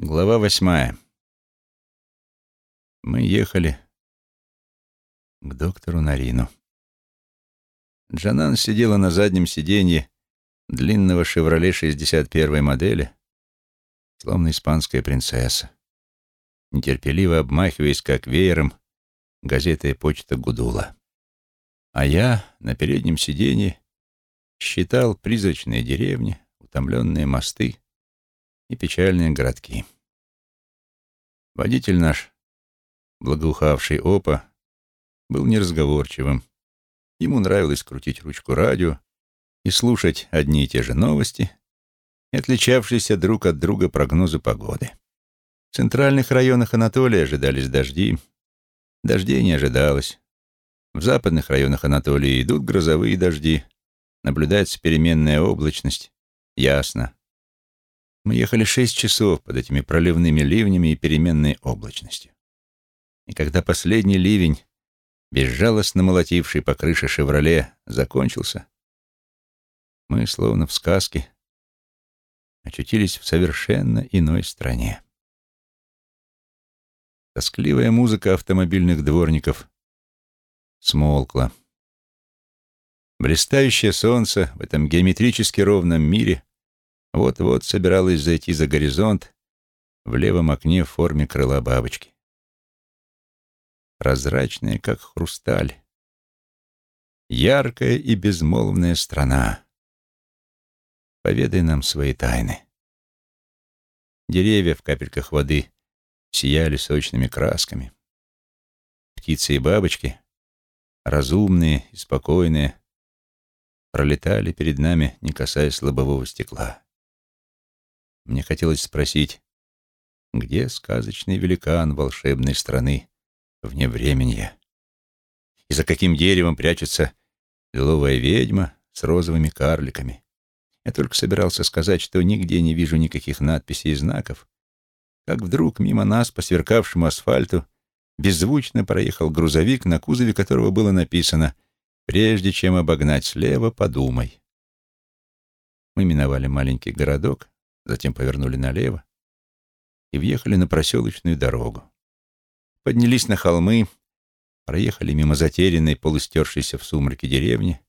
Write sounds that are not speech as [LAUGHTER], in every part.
Глава восьмая. Мы ехали к доктору Нарину. Джанан сидела на заднем сиденье длинного «Шевроле» 61-й модели, словно испанская принцесса, нетерпеливо обмахиваясь, как веером, газетой почта гудула. А я на переднем сиденье считал призрачные деревни, утомленные мосты, и печальные городки. Водитель наш, благоухавший опа, был неразговорчивым. Ему нравилось крутить ручку радио и слушать одни и те же новости и отличавшиеся друг от друга прогнозы погоды. В центральных районах Анатолии ожидались дожди. Дождей не ожидалось. В западных районах Анатолии идут грозовые дожди. Наблюдается переменная облачность. Ясно. Мы ехали шесть часов под этими проливными ливнями и переменной облачностью. И когда последний ливень, безжалостно молотивший по крыше «Шевроле», закончился, мы, словно в сказке, очутились в совершенно иной стране. Тоскливая музыка автомобильных дворников смолкла. Блистающее солнце в этом геометрически ровном мире вот-вот собиралась зайти за горизонт в левом окне в форме крыла бабочки. Прозрачная, как хрусталь. Яркая и безмолвная страна. Поведай нам свои тайны. Деревья в капельках воды сияли сочными красками. Птицы и бабочки, разумные и спокойные, пролетали перед нами, не касаясь лобового стекла. Мне хотелось спросить, где сказочный великан волшебной страны вне времени? И за каким деревом прячется лиловая ведьма с розовыми карликами? Я только собирался сказать, что нигде не вижу никаких надписей и знаков, как вдруг мимо нас по сверкавшему асфальту беззвучно проехал грузовик, на кузове которого было написано «Прежде чем обогнать слева, подумай». Мы миновали маленький городок, затем повернули налево и въехали на проселочную дорогу. Поднялись на холмы, проехали мимо затерянной, полустершейся в сумраке деревни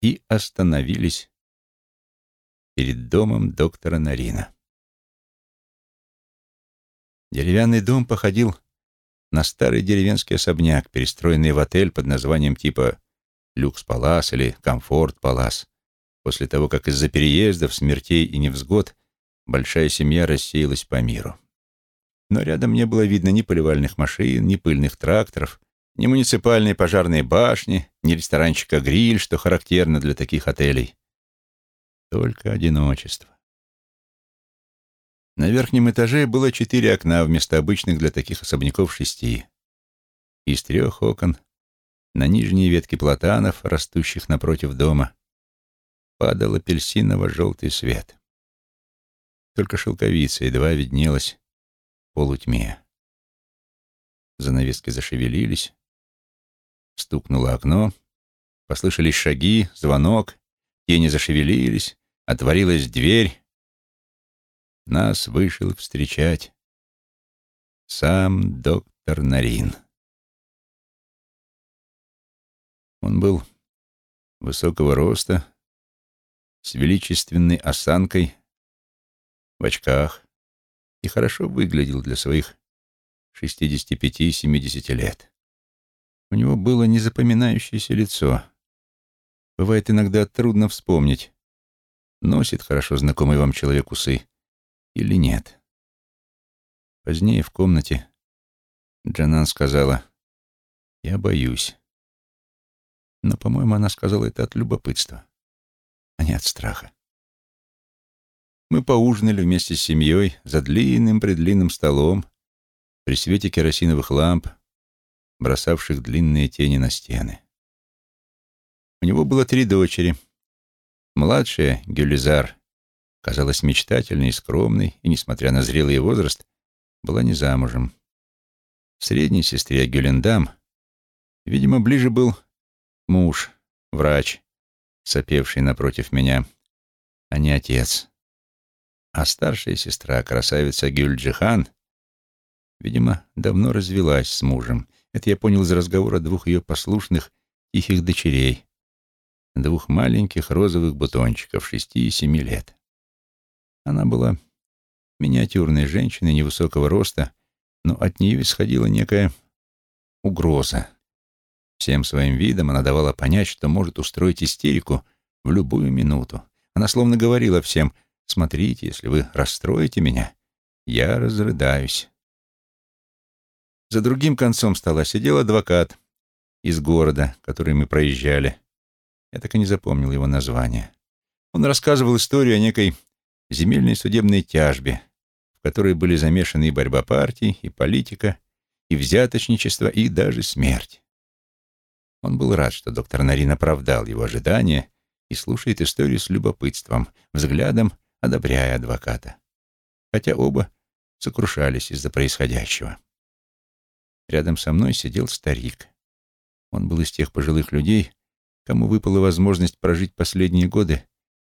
и остановились перед домом доктора Нарина. Деревянный дом походил на старый деревенский особняк, перестроенный в отель под названием типа «Люкс-палас» или «Комфорт-палас», после того, как из-за переездов, смертей и невзгод большая семья рассеялась по миру. Но рядом не было видно ни поливальных машин, ни пыльных тракторов, ни муниципальной пожарной башни, ни ресторанчика «Гриль», что характерно для таких отелей. Только одиночество. На верхнем этаже было четыре окна вместо обычных для таких особняков шести. Из трех окон на нижние ветки платанов, растущих напротив дома, падал апельсиново-желтый свет. Только шелковица едва виднелась в полутьме. Занавески зашевелились, стукнуло окно, послышались шаги, звонок, тени зашевелились, отворилась дверь. Нас вышел встречать сам доктор Нарин. Он был высокого роста, с величественной осанкой, в очках и хорошо выглядел для своих 65-70 лет. У него было незапоминающееся лицо. Бывает иногда трудно вспомнить, носит хорошо знакомый вам человек усы или нет. Позднее в комнате Джанан сказала, «Я боюсь». Но, по-моему, она сказала это от любопытства а не от страха. Мы поужинали вместе с семьей за длинным-предлинным столом при свете керосиновых ламп, бросавших длинные тени на стены. У него было три дочери. Младшая, Гюлизар, казалась мечтательной и скромной, и, несмотря на зрелый возраст, была не замужем. Средней сестре Гюлендам, видимо, ближе был муж, врач, сопевший напротив меня, а не отец. А старшая сестра, красавица Гюльджихан, видимо, давно развелась с мужем. Это я понял из разговора двух ее послушных, тихих дочерей, двух маленьких розовых бутончиков шести и семи лет. Она была миниатюрной женщиной невысокого роста, но от нее исходила некая угроза. Всем своим видом она давала понять, что может устроить истерику в любую минуту. Она словно говорила всем, «Смотрите, если вы расстроите меня, я разрыдаюсь». За другим концом стола сидел адвокат из города, который мы проезжали. Я так и не запомнил его название. Он рассказывал историю о некой земельной судебной тяжбе, в которой были замешаны и борьба партий, и политика, и взяточничество, и даже смерть. Он был рад, что доктор Нарин оправдал его ожидания и слушает историю с любопытством, взглядом одобряя адвоката. Хотя оба сокрушались из-за происходящего. Рядом со мной сидел старик. Он был из тех пожилых людей, кому выпала возможность прожить последние годы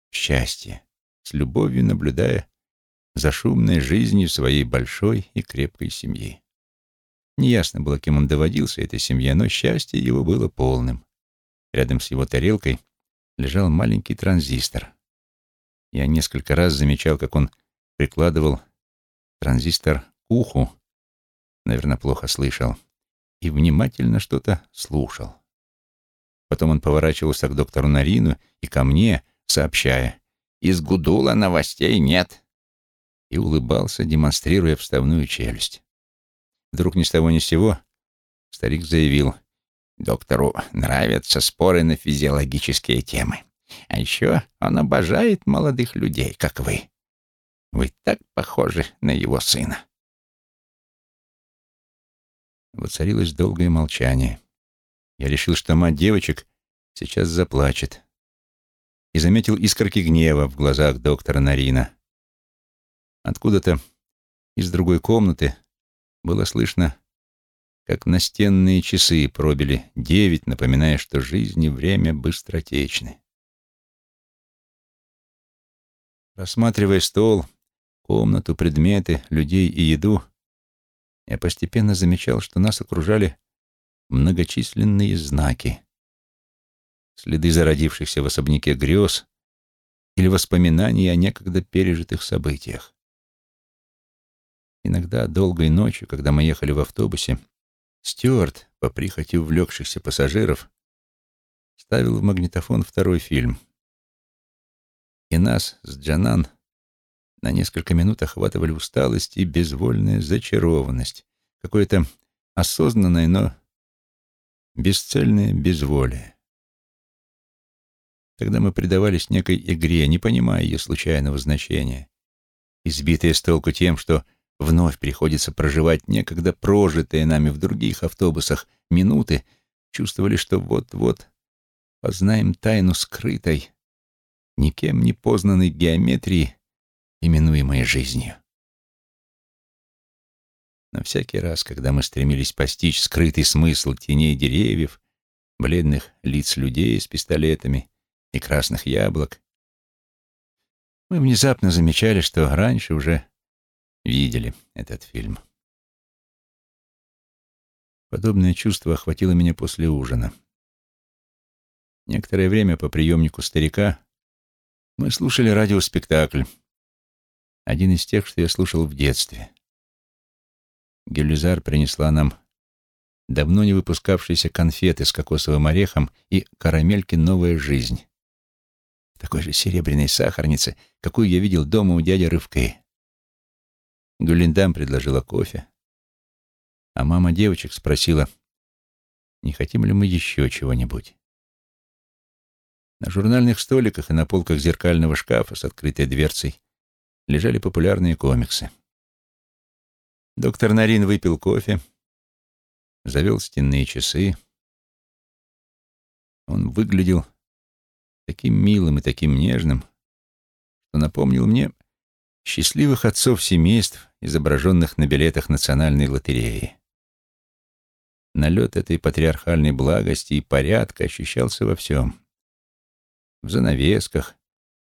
в счастье, с любовью наблюдая за шумной жизнью своей большой и крепкой семьи. Неясно было, кем он доводился этой семье, но счастье его было полным. Рядом с его тарелкой лежал маленький транзистор. Я несколько раз замечал, как он прикладывал транзистор к уху, наверное, плохо слышал, и внимательно что-то слушал. Потом он поворачивался к доктору Нарину и ко мне, сообщая, «Из Гудула новостей нет», и улыбался, демонстрируя вставную челюсть. Вдруг ни с того ни с сего старик заявил, «Доктору нравятся споры на физиологические темы. А еще он обожает молодых людей, как вы. Вы так похожи на его сына». Воцарилось долгое молчание. Я решил, что мать девочек сейчас заплачет. И заметил искорки гнева в глазах доктора Нарина. Откуда-то из другой комнаты было слышно, как настенные часы пробили девять, напоминая, что жизнь и время быстротечны. Рассматривая стол, комнату, предметы, людей и еду, я постепенно замечал, что нас окружали многочисленные знаки. Следы зародившихся в особняке грез или воспоминаний о некогда пережитых событиях. Иногда долгой ночью, когда мы ехали в автобусе, Стюарт, по прихоти увлекшихся пассажиров, ставил в магнитофон второй фильм. И нас с Джанан на несколько минут охватывали усталость и безвольная зачарованность, какое-то осознанное, но бесцельное безволие. Тогда мы предавались некой игре, не понимая ее случайного значения, избитые с толку тем, что вновь приходится проживать некогда прожитые нами в других автобусах минуты, чувствовали, что вот-вот познаем тайну скрытой, никем не познанной геометрии, именуемой жизнью. Но всякий раз, когда мы стремились постичь скрытый смысл теней деревьев, бледных лиц людей с пистолетами и красных яблок, мы внезапно замечали, что раньше уже видели этот фильм. Подобное чувство охватило меня после ужина. Некоторое время по приемнику старика мы слушали радиоспектакль, один из тех, что я слушал в детстве. Гелюзар принесла нам давно не выпускавшиеся конфеты с кокосовым орехом и карамельки «Новая жизнь». Такой же серебряной сахарницы, какую я видел дома у дяди Рывкы. Гулиндам предложила кофе, а мама девочек спросила, не хотим ли мы еще чего-нибудь. На журнальных столиках и на полках зеркального шкафа с открытой дверцей лежали популярные комиксы. Доктор Нарин выпил кофе, завел стенные часы. Он выглядел таким милым и таким нежным, что напомнил мне счастливых отцов семейств, изображенных на билетах национальной лотереи. Налет этой патриархальной благости и порядка ощущался во всем. В занавесках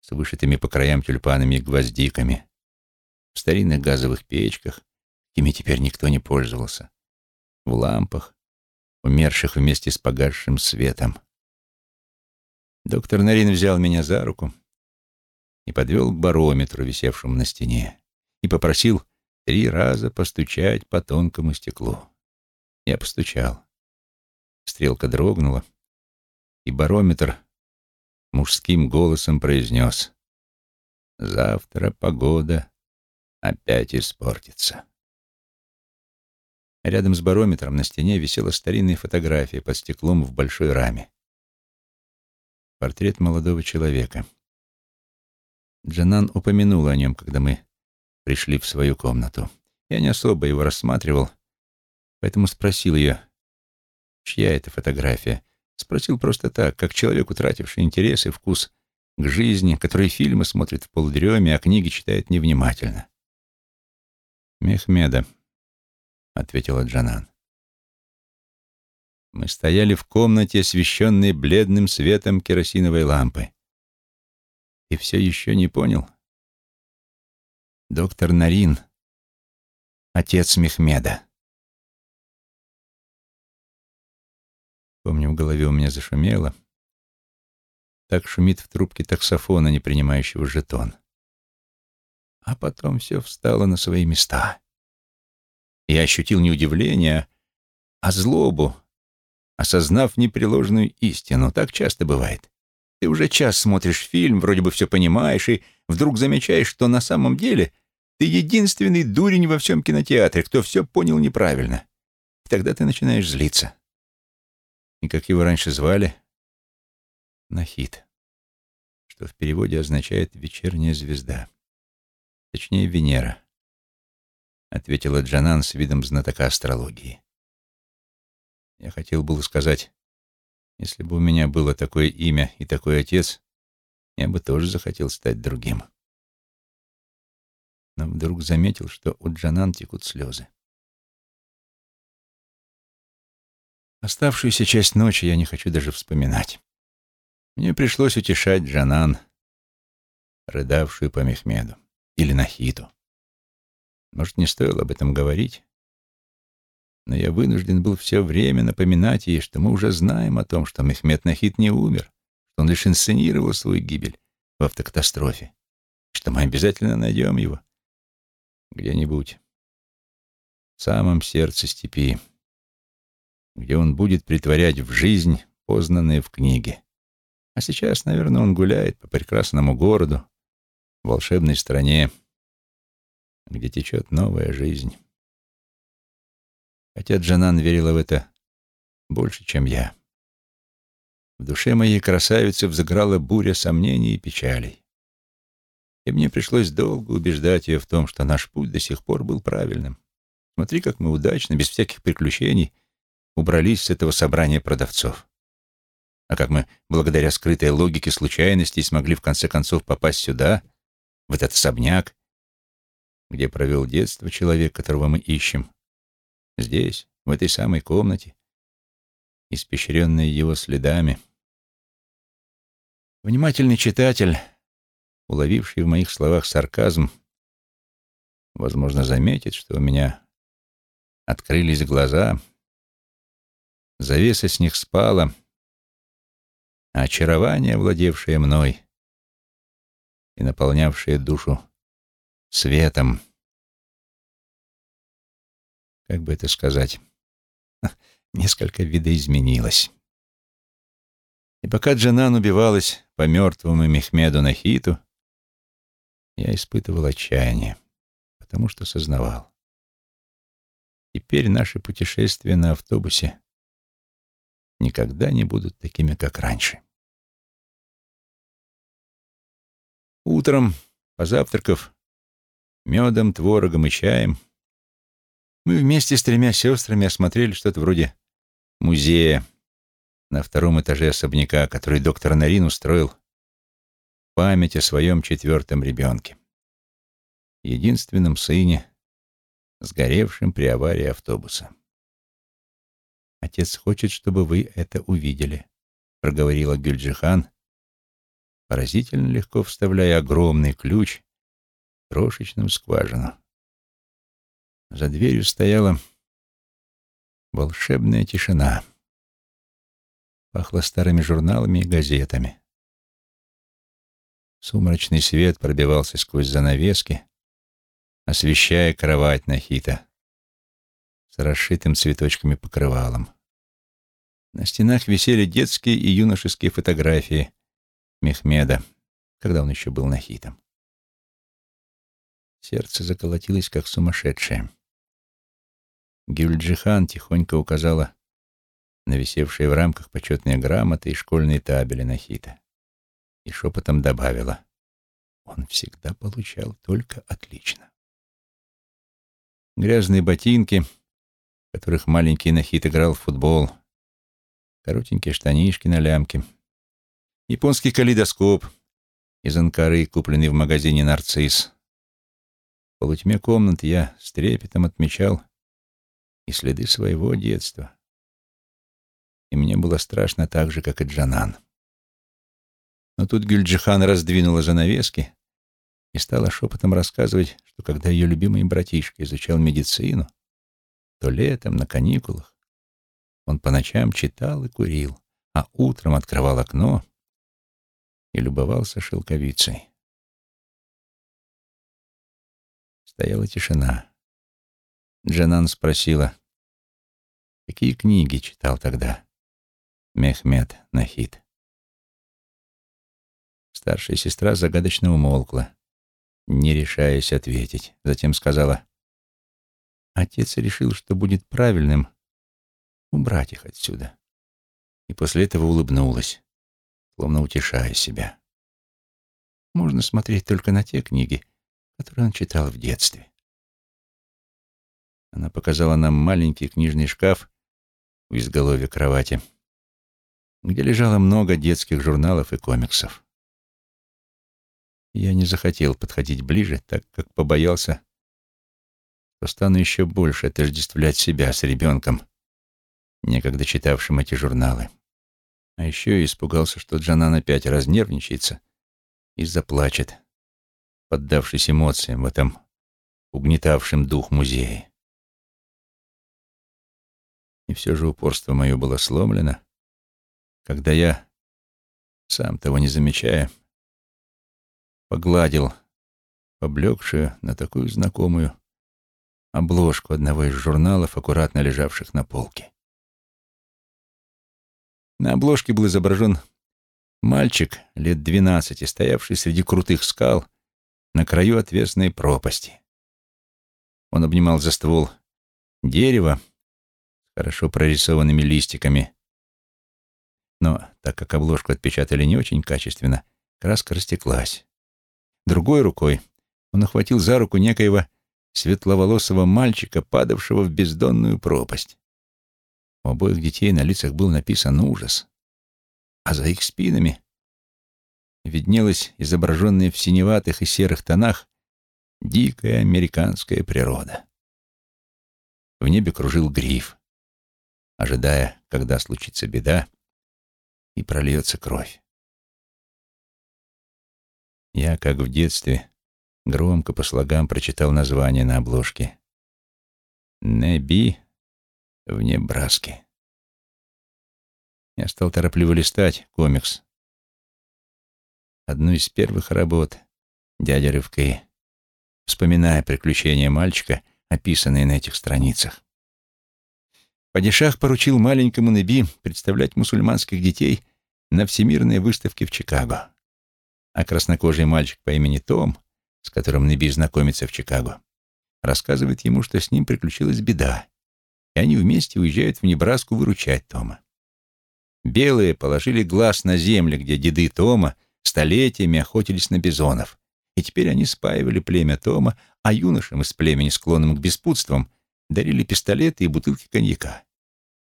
с вышитыми по краям тюльпанами и гвоздиками, в старинных газовых печках, ими теперь никто не пользовался, в лампах, умерших вместе с погасшим светом. Доктор Нарин взял меня за руку и подвел к барометру, висевшему на стене, и попросил три раза постучать по тонкому стеклу. Я постучал. Стрелка дрогнула, и барометр мужским голосом произнес «Завтра погода опять испортится». Рядом с барометром на стене висела старинная фотография под стеклом в большой раме. Портрет молодого человека. Джанан упомянула о нем, когда мы пришли в свою комнату. Я не особо его рассматривал, поэтому спросил ее, чья это фотография. Спросил просто так, как человек, утративший интерес и вкус к жизни, который фильмы смотрит в полудреме, а книги читает невнимательно. «Мехмеда», — ответила Джанан. Мы стояли в комнате, освещенной бледным светом керосиновой лампы. И все еще не понял? Доктор Нарин, отец Мехмеда. Помню, в голове у меня зашумело. Так шумит в трубке таксофона, не принимающего жетон. А потом все встало на свои места. Я ощутил не удивление, а злобу, осознав непреложную истину. Так часто бывает. Ты уже час смотришь фильм, вроде бы все понимаешь, и вдруг замечаешь, что на самом деле ты единственный дурень во всем кинотеатре, кто все понял неправильно. И тогда ты начинаешь злиться и как его раньше звали, Нахид, что в переводе означает «вечерняя звезда», точнее «Венера», ответила Джанан с видом знатока астрологии. Я хотел было сказать, если бы у меня было такое имя и такой отец, я бы тоже захотел стать другим. Но вдруг заметил, что у Джанан текут слезы. Оставшуюся часть ночи я не хочу даже вспоминать. Мне пришлось утешать Джанан, рыдавшую по Мехмеду, или Нахиту. Может, не стоило об этом говорить, но я вынужден был все время напоминать ей, что мы уже знаем о том, что Мехмед Нахид не умер, что он лишь инсценировал свою гибель в автокатастрофе, что мы обязательно найдем его где-нибудь в самом сердце степи где он будет притворять в жизнь познанное в книге. А сейчас, наверное, он гуляет по прекрасному городу, в волшебной стране, где течет новая жизнь. Хотя Джанан верила в это больше, чем я. В душе моей красавицы взыграла буря сомнений и печалей. И мне пришлось долго убеждать ее в том, что наш путь до сих пор был правильным. Смотри, как мы удачно, без всяких приключений, убрались с этого собрания продавцов. А как мы, благодаря скрытой логике случайностей, смогли в конце концов попасть сюда, в этот особняк, где провел детство человек, которого мы ищем, здесь, в этой самой комнате, испещренной его следами. Внимательный читатель, уловивший в моих словах сарказм, возможно, заметит, что у меня открылись глаза — Завеса с них спала, а очарование, владевшее мной и наполнявшее душу светом, как бы это сказать, [LAUGHS] несколько видоизменилось. И пока Джанан убивалась по мертвому Мехмеду Нахиту, я испытывал отчаяние, потому что сознавал. Теперь наше путешествие на автобусе никогда не будут такими, как раньше. Утром, позавтракав медом, творогом и чаем, мы вместе с тремя сестрами осмотрели что-то вроде музея на втором этаже особняка, который доктор Нарин устроил память о своем четвертом ребенке, единственном сыне, сгоревшем при аварии автобуса. Отец хочет, чтобы вы это увидели, проговорила Гюльджихан, поразительно легко вставляя огромный ключ крошечную скважину. За дверью стояла волшебная тишина. Пахло старыми журналами и газетами. Сумрачный свет пробивался сквозь занавески, освещая кровать Нахита с расшитым цветочками покрывалом. На стенах висели детские и юношеские фотографии Мехмеда, когда он еще был Нахитом. Сердце заколотилось, как сумасшедшее. Гюльджихан тихонько указала на висевшие в рамках почетные грамоты и школьные табели Нахита и шепотом добавила, он всегда получал только отлично. Грязные ботинки, в которых маленький Нахит играл в футбол, коротенькие штанишки на лямке, японский калейдоскоп из Анкары, купленный в магазине «Нарцисс», в полутьме комнат я с трепетом отмечал и следы своего детства. И мне было страшно так же, как и Джанан. Но тут Гюльджихан раздвинула занавески и стала шепотом рассказывать, что когда ее любимый братишка изучал медицину, то летом на каникулах он по ночам читал и курил, а утром открывал окно и любовался шелковицей. Стояла тишина. Джанан спросила, какие книги читал тогда Мехмед Нахид. Старшая сестра загадочно умолкла, не решаясь ответить. Затем сказала, отец решил, что будет правильным убрать их отсюда. И после этого улыбнулась, словно утешая себя. Можно смотреть только на те книги, который он читал в детстве. Она показала нам маленький книжный шкаф в изголовье кровати, где лежало много детских журналов и комиксов. Я не захотел подходить ближе, так как побоялся, что стану еще больше отождествлять себя с ребенком, некогда читавшим эти журналы. А еще и испугался, что Джанан опять разнервничается и заплачет, поддавшись эмоциям в этом угнетавшем дух музее. И все же упорство мое было сломлено, когда я, сам того не замечая, погладил поблекшую на такую знакомую обложку одного из журналов, аккуратно лежавших на полке. На обложке был изображен мальчик лет двенадцати, стоявший среди крутых скал на краю отвесной пропасти. Он обнимал за ствол дерево с хорошо прорисованными листиками. Но так как обложку отпечатали не очень качественно, краска растеклась. Другой рукой он охватил за руку некоего светловолосого мальчика, падавшего в бездонную пропасть. У обоих детей на лицах был написан ужас, а за их спинами виднелась изображенная в синеватых и серых тонах дикая американская природа. В небе кружил гриф, ожидая, когда случится беда и прольется кровь. Я, как в детстве, громко по слогам прочитал название на обложке. «Неби в Небраске». Я стал торопливо листать комикс, одну из первых работ дяди Рывкы, вспоминая приключения мальчика, описанные на этих страницах. Падишах поручил маленькому Неби представлять мусульманских детей на всемирной выставке в Чикаго. А краснокожий мальчик по имени Том, с которым Неби знакомится в Чикаго, рассказывает ему, что с ним приключилась беда, и они вместе уезжают в Небраску выручать Тома. Белые положили глаз на землю, где деды Тома столетиями охотились на бизонов, и теперь они спаивали племя Тома, а юношам из племени, склонным к беспутствам, дарили пистолеты и бутылки коньяка.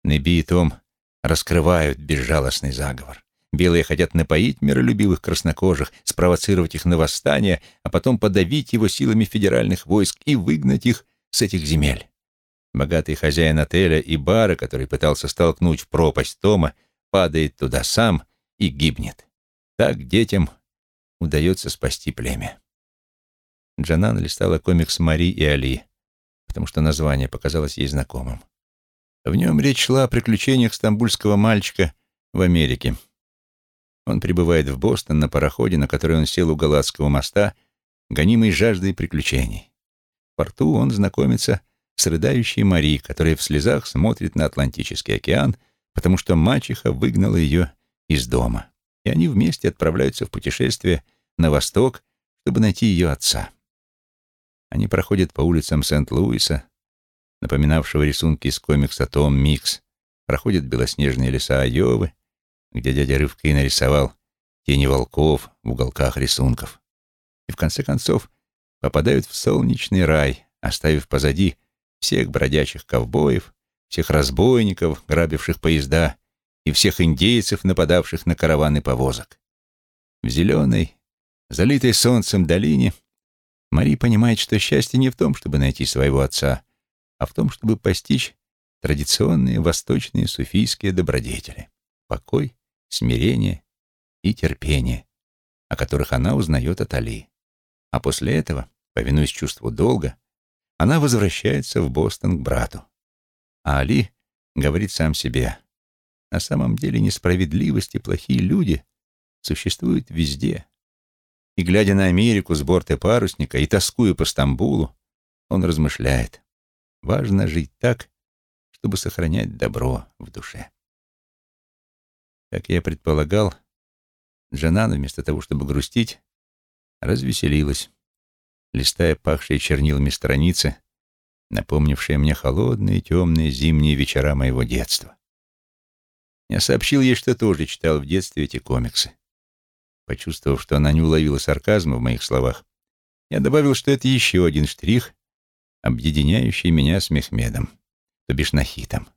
Неби и Том раскрывают безжалостный заговор. Белые хотят напоить миролюбивых краснокожих, спровоцировать их на восстание, а потом подавить его силами федеральных войск и выгнать их с этих земель. Богатый хозяин отеля и бара, который пытался столкнуть в пропасть Тома, падает туда сам и гибнет. Так детям удается спасти племя. Джанан листала комикс «Мари и Али», потому что название показалось ей знакомым. В нем речь шла о приключениях стамбульского мальчика в Америке. Он прибывает в Бостон на пароходе, на который он сел у Галатского моста, гонимый жаждой приключений. В порту он знакомится с рыдающей Мари, которая в слезах смотрит на Атлантический океан, потому что мачеха выгнала ее из дома. И они вместе отправляются в путешествие на восток, чтобы найти ее отца. Они проходят по улицам Сент-Луиса, напоминавшего рисунки из комикса «Том Микс», проходят белоснежные леса Айовы, где дядя Рывкой нарисовал тени волков в уголках рисунков. И в конце концов попадают в солнечный рай, оставив позади всех бродячих ковбоев, всех разбойников, грабивших поезда, и всех индейцев, нападавших на караваны повозок. В зеленой, залитой солнцем долине Мари понимает, что счастье не в том, чтобы найти своего отца, а в том, чтобы постичь традиционные восточные суфийские добродетели — покой, смирение и терпение, о которых она узнает от Али. А после этого, повинуясь чувству долга, она возвращается в Бостон к брату. А Али говорит сам себе, на самом деле несправедливость и плохие люди существуют везде. И, глядя на Америку с борта парусника и тоскуя по Стамбулу, он размышляет, важно жить так, чтобы сохранять добро в душе. Как я предполагал, Джанана, вместо того, чтобы грустить, развеселилась, листая пахшие чернилами страницы, напомнившие мне холодные темные зимние вечера моего детства. Я сообщил ей, что тоже читал в детстве эти комиксы. Почувствовав, что она не уловила сарказма в моих словах, я добавил, что это еще один штрих, объединяющий меня с Мехмедом, то бишь Нахитом.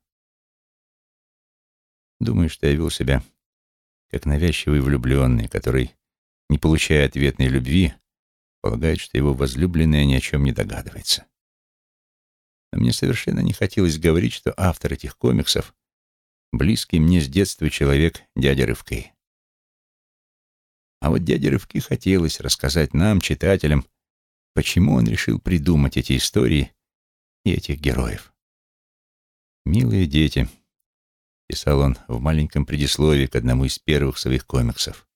Думаю, что я вел себя как навязчивый влюбленный, который, не получая ответной любви, полагает, что его возлюбленная ни о чем не догадывается. Но мне совершенно не хотелось говорить, что автор этих комиксов — близкий мне с детства человек дядя Рывки. А вот дяде Рывки хотелось рассказать нам, читателям, почему он решил придумать эти истории и этих героев. «Милые дети», — писал он в маленьком предисловии к одному из первых своих комиксов,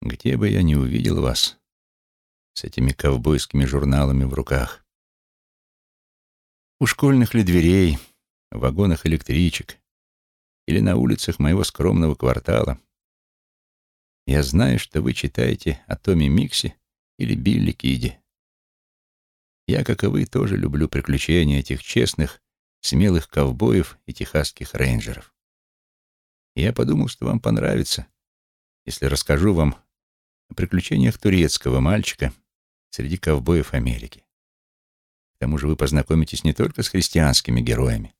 «где бы я ни увидел вас с этими ковбойскими журналами в руках, у школьных ли дверей, в вагонах электричек или на улицах моего скромного квартала, я знаю, что вы читаете о Томе Миксе или Билли Киди. Я, как и вы, тоже люблю приключения этих честных, смелых ковбоев и техасских рейнджеров. Я подумал, что вам понравится, если расскажу вам о приключениях турецкого мальчика среди ковбоев Америки. К тому же вы познакомитесь не только с христианскими героями.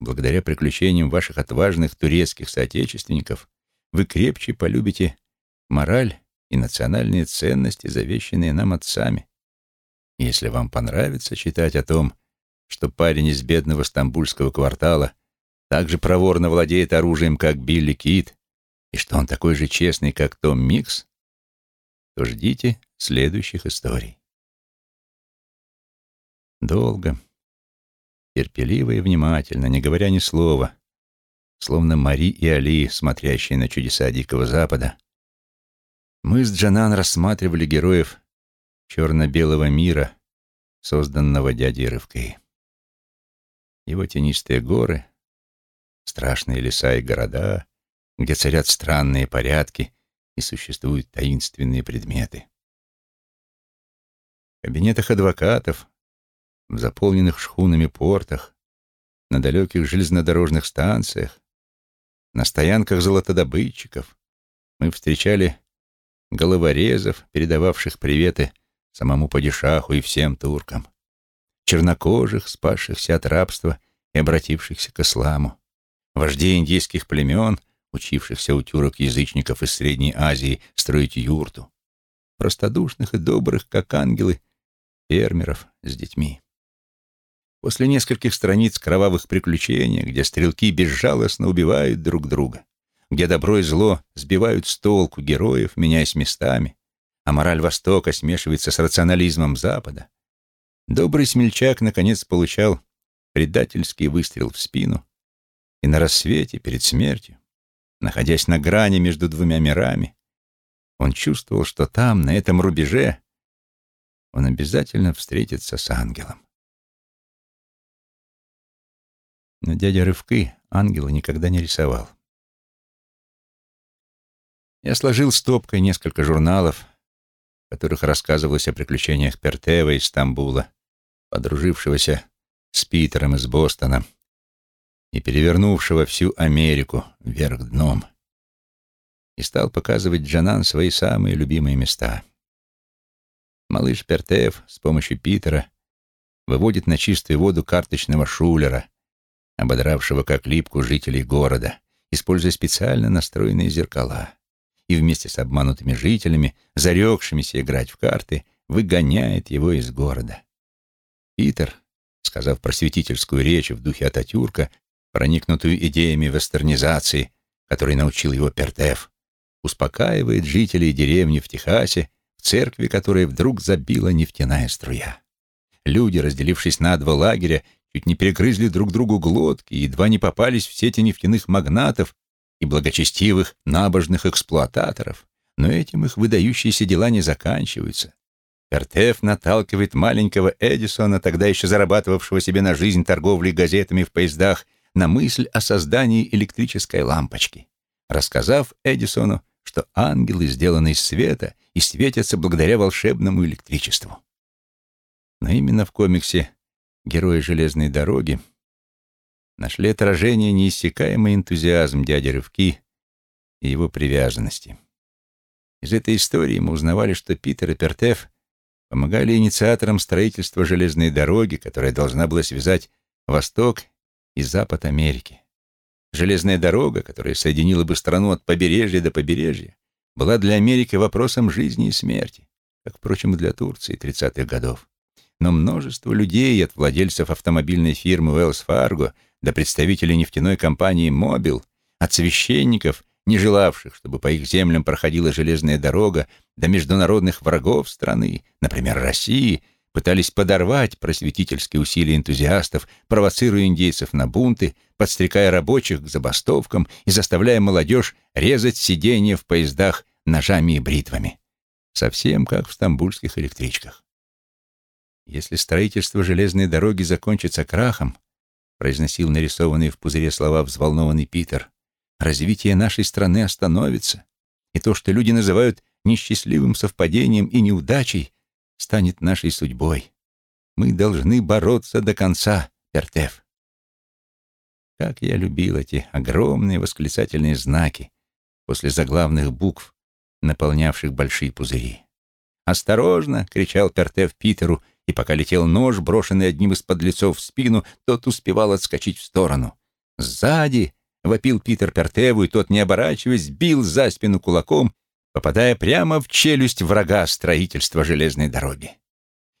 Благодаря приключениям ваших отважных турецких соотечественников вы крепче полюбите мораль и национальные ценности, завещанные нам отцами. Если вам понравится читать о том, что парень из бедного стамбульского квартала также проворно владеет оружием, как Билли Кит, и что он такой же честный, как Том Микс, то ждите следующих историй. Долго, терпеливо и внимательно, не говоря ни слова, словно Мари и Али, смотрящие на чудеса Дикого Запада, мы с Джанан рассматривали героев черно-белого мира, созданного дядей Рывкой. Его тенистые горы, страшные леса и города, где царят странные порядки и существуют таинственные предметы. В кабинетах адвокатов, в заполненных шхунами портах, на далеких железнодорожных станциях, на стоянках золотодобытчиков мы встречали головорезов, передававших приветы самому падишаху и всем туркам, чернокожих, спасшихся от рабства и обратившихся к исламу, вождей индийских племен, учившихся у тюрок-язычников из Средней Азии строить юрту, простодушных и добрых, как ангелы, фермеров с детьми. После нескольких страниц кровавых приключений, где стрелки безжалостно убивают друг друга, где добро и зло сбивают с толку героев, меняясь местами, а мораль Востока смешивается с рационализмом Запада, добрый смельчак наконец получал предательский выстрел в спину и на рассвете, перед смертью, находясь на грани между двумя мирами, он чувствовал, что там, на этом рубеже, он обязательно встретится с ангелом. Но дядя Рывкы ангела никогда не рисовал. Я сложил стопкой несколько журналов, в которых рассказывалось о приключениях Пертева из Стамбула, подружившегося с Питером из Бостона и перевернувшего всю Америку вверх дном, и стал показывать Джанан свои самые любимые места. Малыш Пертеев с помощью Питера выводит на чистую воду карточного шулера, ободравшего как липку жителей города, используя специально настроенные зеркала и вместе с обманутыми жителями, зарекшимися играть в карты, выгоняет его из города. Питер, сказав просветительскую речь в духе Ататюрка, проникнутую идеями вестернизации, которой научил его Пертев, успокаивает жителей деревни в Техасе, в церкви которой вдруг забила нефтяная струя. Люди, разделившись на два лагеря, чуть не перегрызли друг другу глотки и едва не попались в сети нефтяных магнатов, и благочестивых набожных эксплуататоров, но этим их выдающиеся дела не заканчиваются. Пертеф наталкивает маленького Эдисона, тогда еще зарабатывавшего себе на жизнь торговлей газетами в поездах, на мысль о создании электрической лампочки, рассказав Эдисону, что ангелы сделаны из света и светятся благодаря волшебному электричеству. Но именно в комиксе «Герои железной дороги» нашли отражение неиссякаемый энтузиазм дяди Рывки и его привязанности. Из этой истории мы узнавали, что Питер и Пертеф помогали инициаторам строительства железной дороги, которая должна была связать Восток и Запад Америки. Железная дорога, которая соединила бы страну от побережья до побережья, была для Америки вопросом жизни и смерти, как, впрочем, и для Турции 30-х годов. Но множество людей, от владельцев автомобильной фирмы Wells Fargo до представителей нефтяной компании «Мобил», от священников, не желавших, чтобы по их землям проходила железная дорога, до международных врагов страны, например, России, пытались подорвать просветительские усилия энтузиастов, провоцируя индейцев на бунты, подстрекая рабочих к забастовкам и заставляя молодежь резать сиденья в поездах ножами и бритвами. Совсем как в стамбульских электричках. Если строительство железной дороги закончится крахом, произносил нарисованные в пузыре слова взволнованный Питер, развитие нашей страны остановится, и то, что люди называют несчастливым совпадением и неудачей, станет нашей судьбой. Мы должны бороться до конца, Пертев. Как я любил эти огромные восклицательные знаки после заглавных букв, наполнявших большие пузыри. «Осторожно!» — кричал Пертев Питеру — и пока летел нож, брошенный одним из подлецов в спину, тот успевал отскочить в сторону. «Сзади!» — вопил Питер Пертеву, и тот, не оборачиваясь, бил за спину кулаком, попадая прямо в челюсть врага строительства железной дороги.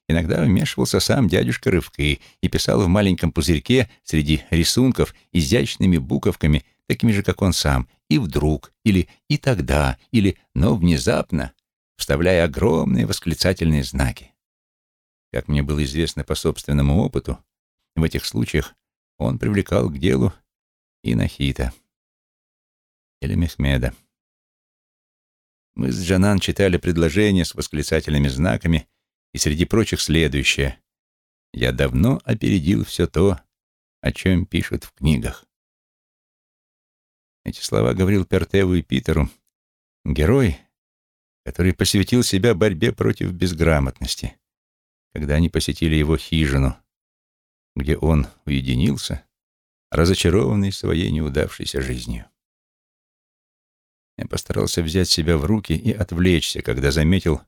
Иногда вмешивался сам дядюшка Рывки и писал в маленьком пузырьке среди рисунков изящными буковками, такими же, как он сам, и вдруг, или и тогда, или но внезапно, вставляя огромные восклицательные знаки. Как мне было известно по собственному опыту, в этих случаях он привлекал к делу и Нахита или Мехмеда. Мы с Джанан читали предложения с восклицательными знаками и среди прочих следующее. «Я давно опередил все то, о чем пишут в книгах». Эти слова говорил Пертеву и Питеру, герой, который посвятил себя борьбе против безграмотности когда они посетили его хижину, где он уединился, разочарованный своей неудавшейся жизнью. Я постарался взять себя в руки и отвлечься, когда заметил,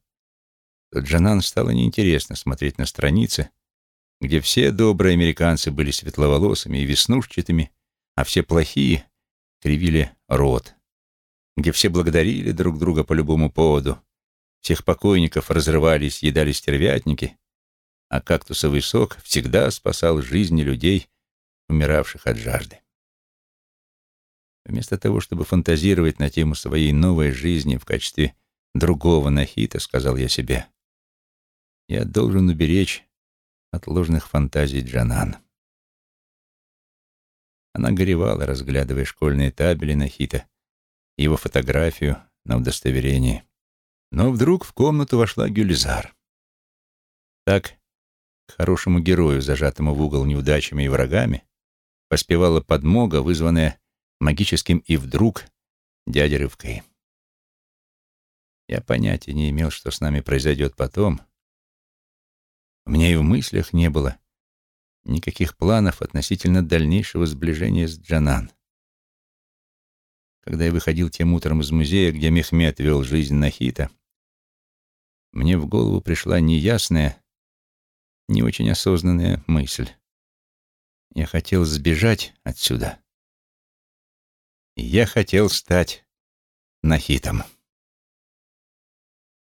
что Джанан стало неинтересно смотреть на страницы, где все добрые американцы были светловолосыми и веснушчатыми, а все плохие кривили рот, где все благодарили друг друга по любому поводу, всех покойников разрывали и съедали стервятники, а кактусовый сок всегда спасал жизни людей, умиравших от жажды. Вместо того, чтобы фантазировать на тему своей новой жизни в качестве другого Нахита, сказал я себе, я должен уберечь от ложных фантазий Джанан. Она горевала, разглядывая школьные табели Нахита, его фотографию на удостоверении. Но вдруг в комнату вошла Гюльзар. Так, к хорошему герою, зажатому в угол неудачами и врагами, поспевала подмога, вызванная магическим и вдруг дядя Рывкой. Я понятия не имел, что с нами произойдет потом. У меня и в мыслях не было никаких планов относительно дальнейшего сближения с Джанан. Когда я выходил тем утром из музея, где Мехмед вел жизнь Нахита, мне в голову пришла неясная, не очень осознанная мысль. Я хотел сбежать отсюда. Я хотел стать Нахитом.